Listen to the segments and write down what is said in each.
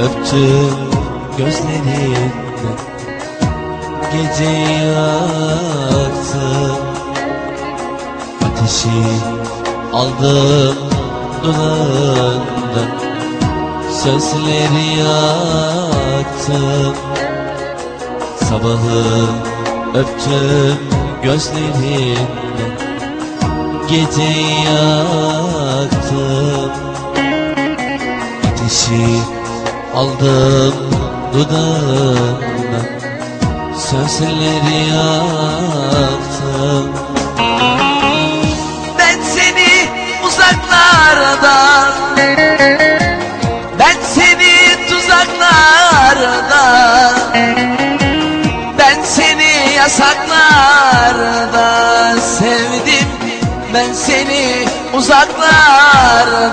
Öptüm gözlerinden Gece yaktım Ateşi aldım dudağından Sözleri yaktım Sabahı öptüm gözlerinden Gece yaktım Ateşi aldım dudağından Sözleri yaktım Ben seni uzaklardan Ben seni tuzaklardan Ben seni yasaklarda sevdim. Ben seni uzaklardan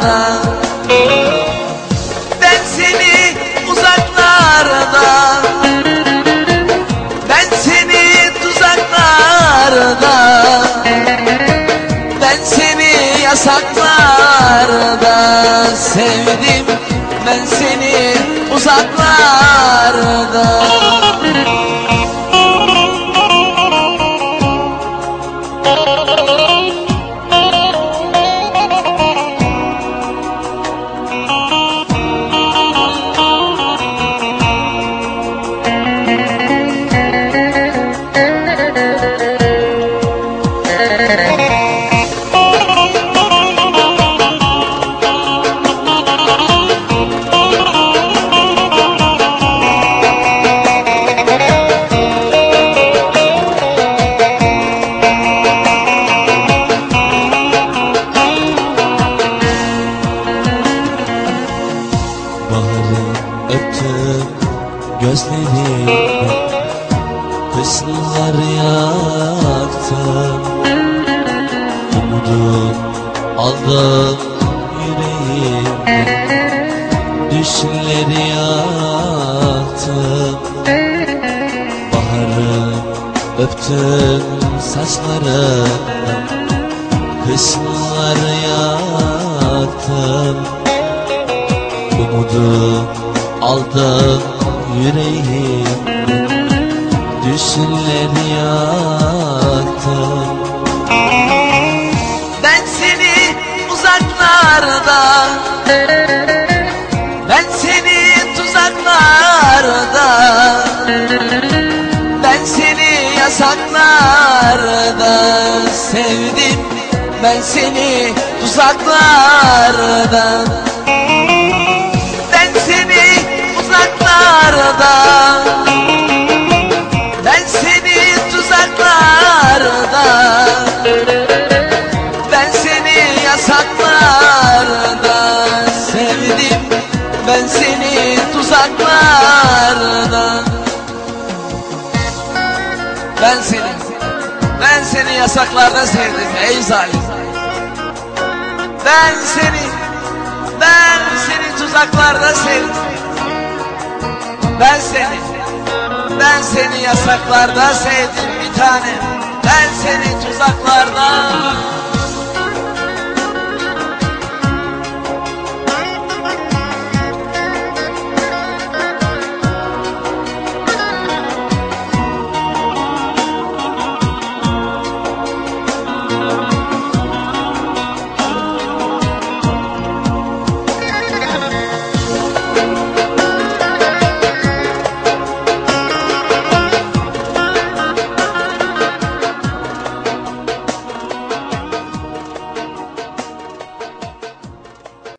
sevdim Ben seni Baharı öptüm gözlerinden Kışlar yaktım Umudum aldım yüreğimden Düşleri yaktım Baharı öptüm saçlarından Kışlar yaktım Umudu aldım yüreğimden Düşleri yaktım Ben seni uzaklarda Ben seni tuzaklarda Ben seni yasaklarda sevdim Ben seni tuzaklarda seni tuzaklarda Ben seni Ben seni yasaklarda sevdim ey zalim. Ben seni Ben seni tuzaklarda sevdim. Ben seni Ben seni yasaklarda sevdim bir tanem. Ben seni tuzaklarda